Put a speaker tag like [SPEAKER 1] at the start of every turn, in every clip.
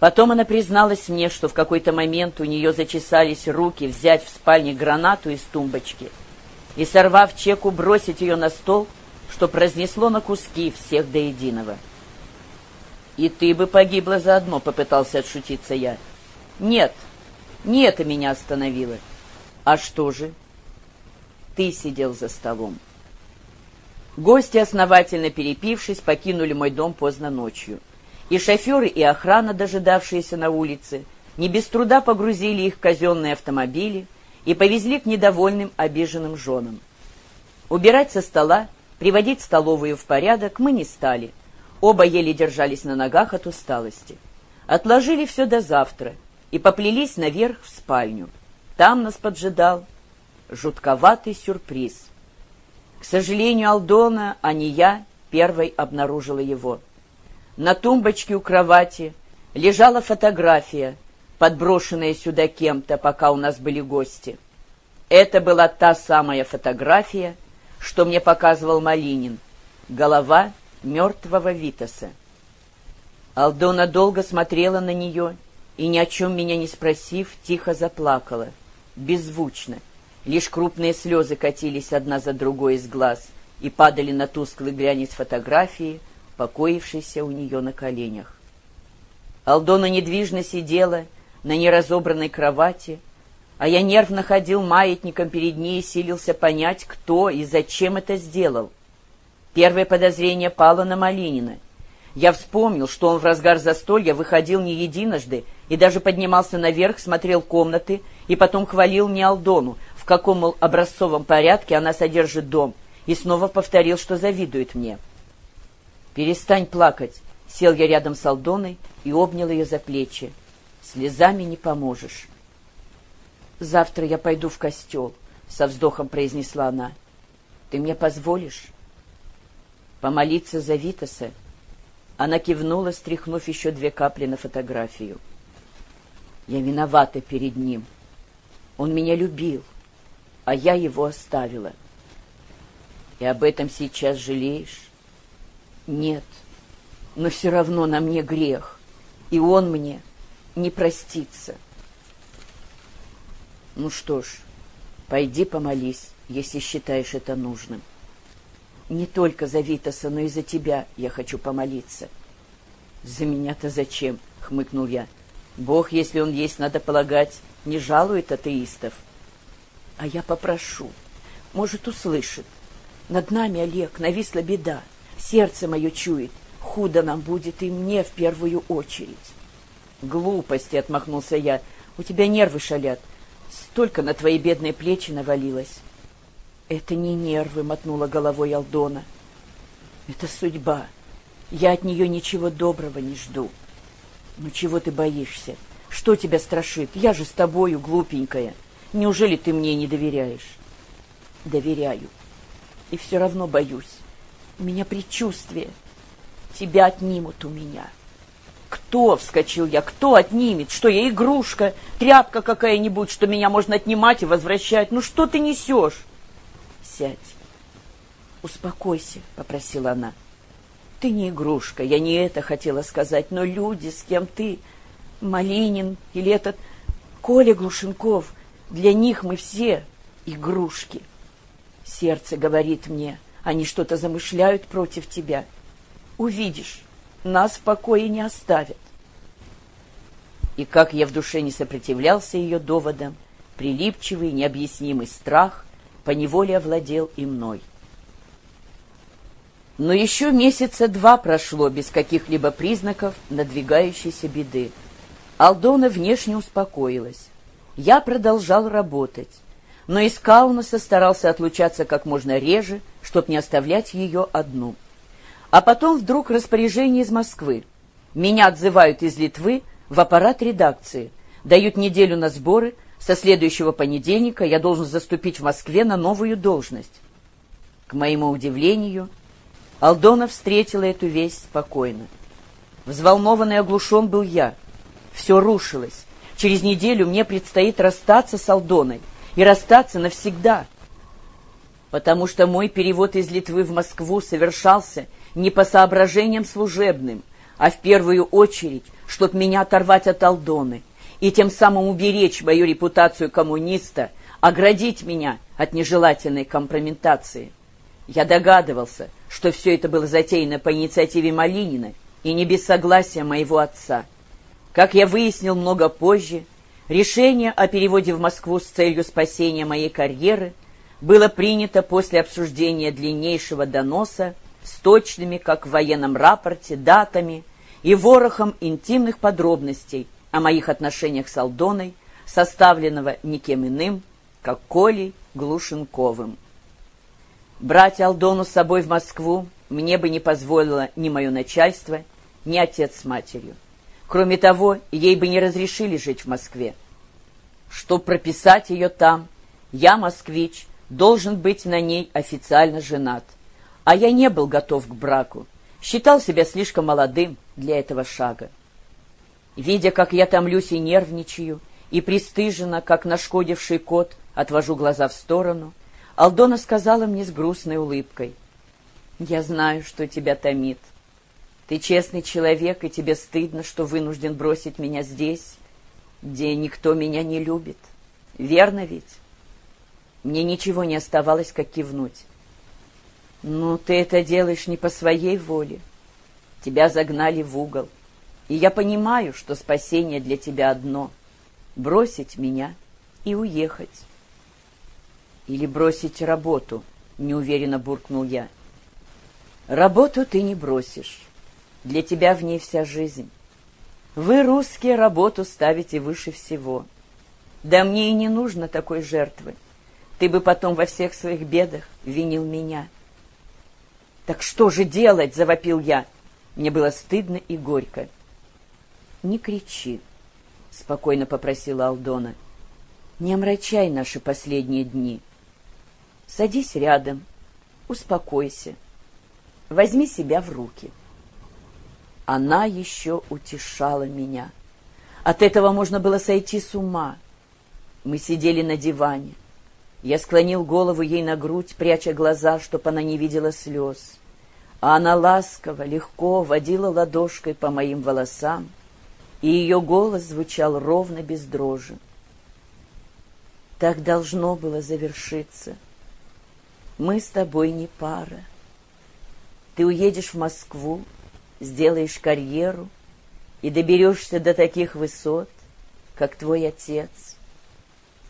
[SPEAKER 1] Потом она призналась мне, что в какой-то момент у нее зачесались руки взять в спальне гранату из тумбочки и, сорвав чеку, бросить ее на стол, что разнесло на куски всех до единого. «И ты бы погибла заодно», — попытался отшутиться я. «Нет, не это меня остановило». «А что же?» «Ты сидел за столом». Гости, основательно перепившись, покинули мой дом поздно ночью. И шоферы, и охрана, дожидавшиеся на улице, не без труда погрузили их в казенные автомобили и повезли к недовольным, обиженным женам. Убирать со стола, приводить столовую в порядок мы не стали. Оба еле держались на ногах от усталости. Отложили все до завтра и поплелись наверх в спальню. Там нас поджидал жутковатый сюрприз — к сожалению, Алдона, а не я, первой обнаружила его. На тумбочке у кровати лежала фотография, подброшенная сюда кем-то, пока у нас были гости. Это была та самая фотография, что мне показывал Малинин. Голова мертвого Витаса. Алдона долго смотрела на нее и, ни о чем меня не спросив, тихо заплакала, беззвучно, Лишь крупные слезы катились одна за другой из глаз и падали на тусклый глянец фотографии, покоившейся у нее на коленях. Алдона недвижно сидела на неразобранной кровати, а я нервно ходил маятником перед ней и силился понять, кто и зачем это сделал. Первое подозрение пало на Малинина. Я вспомнил, что он в разгар застолья выходил не единожды и даже поднимался наверх, смотрел комнаты и потом хвалил мне Алдону, каком, мол, образцовом порядке она содержит дом, и снова повторил, что завидует мне. «Перестань плакать», — сел я рядом с Алдоной и обнял ее за плечи. «Слезами не поможешь». «Завтра я пойду в костел», — со вздохом произнесла она. «Ты мне позволишь?» «Помолиться за Витаса?» Она кивнула, стряхнув еще две капли на фотографию. «Я виновата перед ним. Он меня любил» а я его оставила. И об этом сейчас жалеешь? Нет, но все равно на мне грех, и он мне не простится. Ну что ж, пойди помолись, если считаешь это нужным. Не только за Витаса, но и за тебя я хочу помолиться. За меня-то зачем? — хмыкнул я. Бог, если он есть, надо полагать, не жалует атеистов. — а я попрошу. Может, услышит. Над нами, Олег, нависла беда. Сердце мое чует. Худо нам будет и мне в первую очередь. Глупости, — отмахнулся я. У тебя нервы шалят. Столько на твои бедные плечи навалилось. Это не нервы, — мотнула головой Алдона. Это судьба. Я от нее ничего доброго не жду. Ну чего ты боишься? Что тебя страшит? Я же с тобою, глупенькая. — Неужели ты мне не доверяешь? Доверяю. И все равно боюсь. У меня предчувствие. Тебя отнимут у меня. Кто, вскочил я, кто отнимет? Что я игрушка, тряпка какая-нибудь, что меня можно отнимать и возвращать? Ну что ты несешь? Сядь. Успокойся, попросила она. Ты не игрушка, я не это хотела сказать, но люди, с кем ты, Малинин или этот Коля Глушенков, для них мы все игрушки. Сердце говорит мне, они что-то замышляют против тебя. Увидишь, нас в покое не оставят. И как я в душе не сопротивлялся ее доводам, прилипчивый, необъяснимый страх поневоле овладел и мной. Но еще месяца два прошло без каких-либо признаков надвигающейся беды. Алдона внешне успокоилась. Я продолжал работать, но из Каунаса старался отлучаться как можно реже, чтобы не оставлять ее одну. А потом вдруг распоряжение из Москвы. Меня отзывают из Литвы в аппарат редакции, дают неделю на сборы, со следующего понедельника я должен заступить в Москве на новую должность. К моему удивлению, Алдона встретила эту весть спокойно. Взволнованный оглушен был я. Все рушилось. Через неделю мне предстоит расстаться с Алдоной. И расстаться навсегда. Потому что мой перевод из Литвы в Москву совершался не по соображениям служебным, а в первую очередь, чтоб меня оторвать от Алдоны и тем самым уберечь мою репутацию коммуниста, оградить меня от нежелательной компрометации. Я догадывался, что все это было затеяно по инициативе Малинина и не без согласия моего отца. Как я выяснил много позже, решение о переводе в Москву с целью спасения моей карьеры было принято после обсуждения длиннейшего доноса с точными, как в военном рапорте, датами и ворохом интимных подробностей о моих отношениях с Алдоной, составленного никем иным, как Колей Глушенковым. Брать Алдону с собой в Москву мне бы не позволило ни мое начальство, ни отец с матерью. Кроме того, ей бы не разрешили жить в Москве. Чтоб прописать ее там, я, москвич, должен быть на ней официально женат. А я не был готов к браку, считал себя слишком молодым для этого шага. Видя, как я томлюсь и нервничаю, и пристыженно, как нашкодивший кот, отвожу глаза в сторону, Алдона сказала мне с грустной улыбкой. «Я знаю, что тебя томит. Ты честный человек, и тебе стыдно, что вынужден бросить меня здесь, где никто меня не любит. Верно ведь?» Мне ничего не оставалось, как кивнуть. «Ну, ты это делаешь не по своей воле. Тебя загнали в угол. И я понимаю, что спасение для тебя одно — бросить меня и уехать». «Или бросить работу», — неуверенно буркнул я. «Работу ты не бросишь. Для тебя в ней вся жизнь. Вы, русские, работу ставите выше всего. Да мне и не нужно такой жертвы. Ты бы потом во всех своих бедах винил меня. «Так что же делать?» — завопил я. Мне было стыдно и горько. «Не кричи», — спокойно попросила Алдона. «Не омрачай наши последние дни. Садись рядом, успокойся, возьми себя в руки». Она еще утешала меня. От этого можно было сойти с ума. Мы сидели на диване. Я склонил голову ей на грудь, пряча глаза, чтоб она не видела слез. А она ласково, легко водила ладошкой по моим волосам, и ее голос звучал ровно без дрожи. Так должно было завершиться. Мы с тобой не пара. Ты уедешь в Москву, сделаешь карьеру и доберешься до таких высот, как твой отец.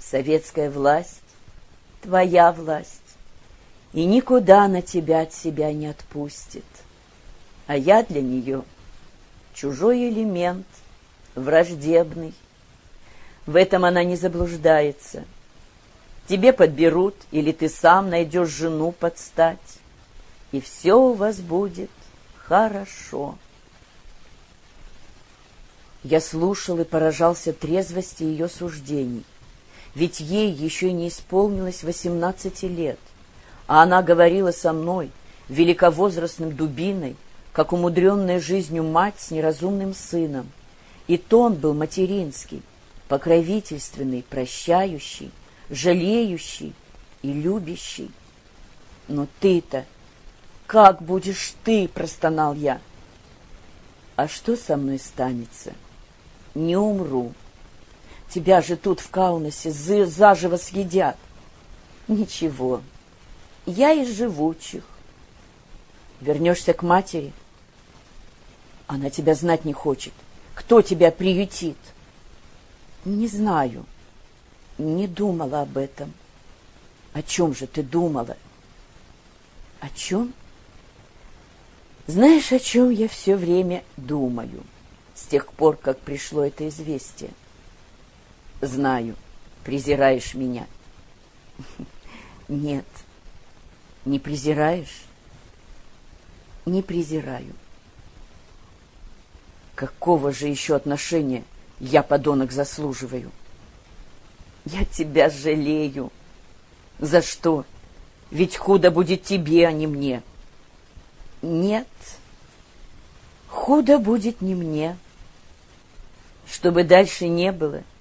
[SPEAKER 1] Советская власть твоя власть, и никуда она тебя от себя не отпустит. А я для нее чужой элемент, враждебный. В этом она не заблуждается. Тебе подберут, или ты сам найдешь жену подстать, и все у вас будет хорошо. Я слушал и поражался трезвости ее суждений ведь ей еще не исполнилось восемнадцати лет, а она говорила со мной, великовозрастным дубиной, как умудренная жизнью мать с неразумным сыном. И тон был материнский, покровительственный, прощающий, жалеющий и любящий. Но ты-то, как будешь ты, простонал я. А что со мной станется? Не умру. Тебя же тут в Каунасе заживо съедят. Ничего, я из живучих. Вернешься к матери? Она тебя знать не хочет. Кто тебя приютит? Не знаю. Не думала об этом. О чем же ты думала? О чем? Знаешь, о чем я все время думаю, с тех пор, как пришло это известие? — Знаю, презираешь меня. Нет, не презираешь? Не презираю. Какого же еще отношения я, подонок, заслуживаю? Я тебя жалею. За что? Ведь худо будет тебе, а не мне. Нет, худо будет не мне. Чтобы дальше не было —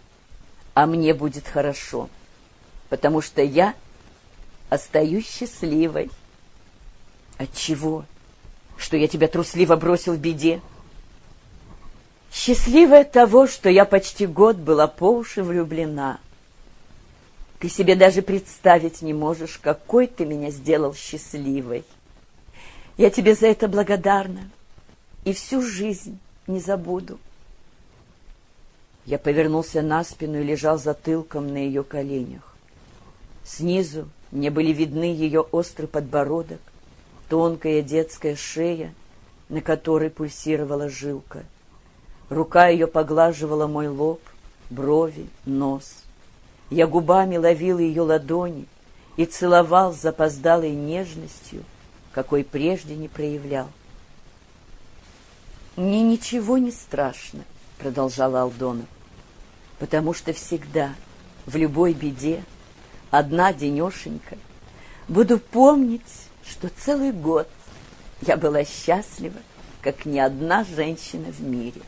[SPEAKER 1] а мне будет хорошо, потому что я остаюсь счастливой. От чего? Что я тебя трусливо бросил в беде? Счастливая того, что я почти год была по уши влюблена. Ты себе даже представить не можешь, какой ты меня сделал счастливой. Я тебе за это благодарна и всю жизнь не забуду. Я повернулся на спину и лежал затылком на ее коленях. Снизу мне были видны ее острый подбородок, тонкая детская шея, на которой пульсировала жилка. Рука ее поглаживала мой лоб, брови, нос. Я губами ловил ее ладони и целовал с запоздалой нежностью, какой прежде не проявлял. «Мне ничего не страшно», — продолжала Алдона, «потому что всегда, в любой беде, одна денешенька, буду помнить, что целый год я была счастлива, как ни одна женщина в мире».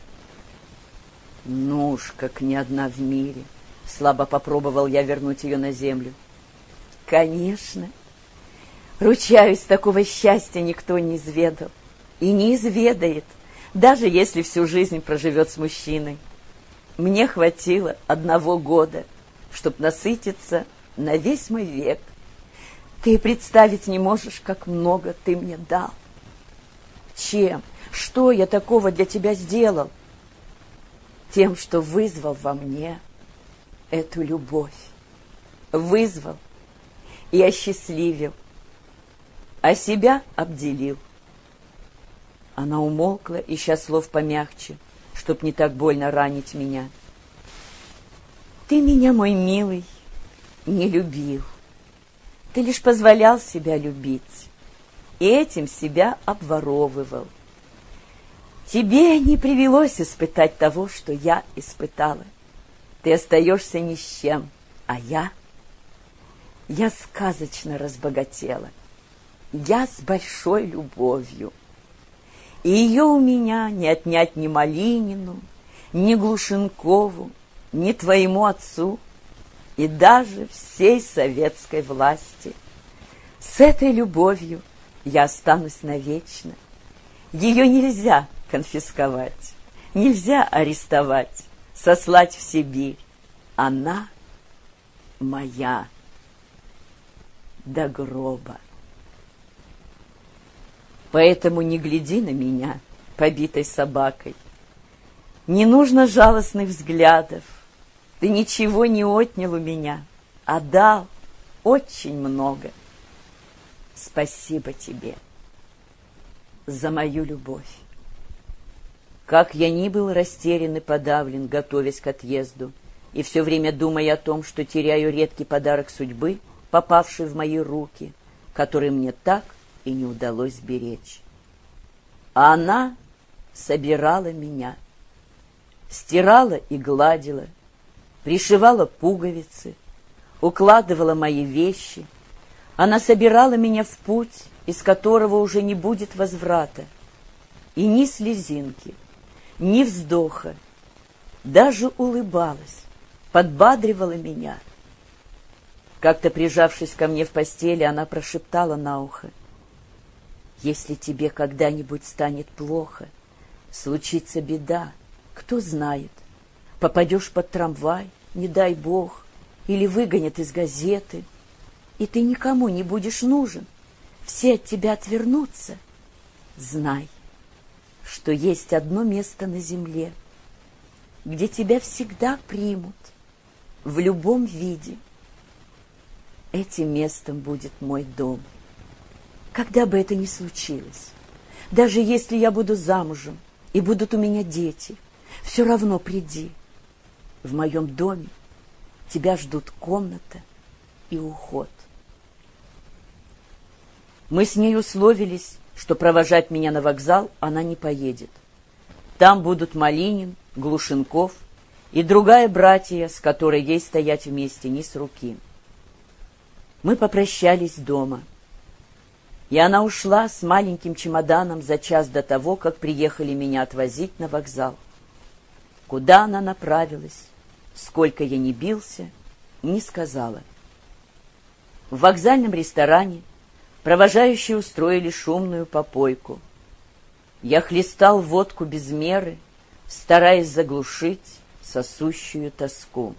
[SPEAKER 1] «Ну уж, как ни одна в мире», — слабо попробовал я вернуть ее на землю. «Конечно. Ручаюсь, такого счастья никто не изведал и не изведает, даже если всю жизнь проживет с мужчиной. Мне хватило одного года, чтобы насытиться на весь мой век. Ты представить не можешь, как много ты мне дал. Чем? Что я такого для тебя сделал? Тем, что вызвал во мне эту любовь. Вызвал и осчастливил, а себя обделил. Она умолкла, ища слов помягче, чтоб не так больно ранить меня. Ты меня, мой милый, не любил. Ты лишь позволял себя любить, и этим себя обворовывал. Тебе не привелось испытать того, что я испытала. Ты остаешься ни с чем, а я... Я сказочно разбогатела. Я с большой любовью. И ее у меня не отнять ни Малинину, ни Глушенкову, ни твоему отцу, и даже всей советской власти. С этой любовью я останусь навечно. Ее нельзя конфисковать, нельзя арестовать, сослать в Сибирь. Она моя до гроба. Поэтому не гляди на меня, побитой собакой. Не нужно жалостных взглядов. Ты ничего не отнял у меня, а дал очень много. Спасибо тебе за мою любовь. Как я ни был растерян и подавлен, готовясь к отъезду, и все время думая о том, что теряю редкий подарок судьбы, попавший в мои руки, который мне так и не удалось сберечь. А она собирала меня, стирала и гладила, пришивала пуговицы, укладывала мои вещи. Она собирала меня в путь, из которого уже не будет возврата, и ни слезинки, ни вздоха, даже улыбалась, подбадривала меня. Как-то прижавшись ко мне в постели, она прошептала на ухо, если тебе когда-нибудь станет плохо, случится беда, кто знает, попадешь под трамвай, не дай бог, или выгонят из газеты, и ты никому не будешь нужен, все от тебя отвернутся. Знай, что есть одно место на земле, где тебя всегда примут, в любом виде. Этим местом будет мой дом когда бы это ни случилось. Даже если я буду замужем и будут у меня дети, все равно приди. В моем доме тебя ждут комната и уход. Мы с ней условились, что провожать меня на вокзал она не поедет. Там будут Малинин, Глушенков и другая братья, с которой ей стоять вместе не с руки. Мы попрощались дома — и она ушла с маленьким чемоданом за час до того, как приехали меня отвозить на вокзал. Куда она направилась, сколько я не бился, не сказала. В вокзальном ресторане провожающие устроили шумную попойку. Я хлестал водку без меры, стараясь заглушить сосущую тоску.